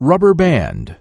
Rubber band.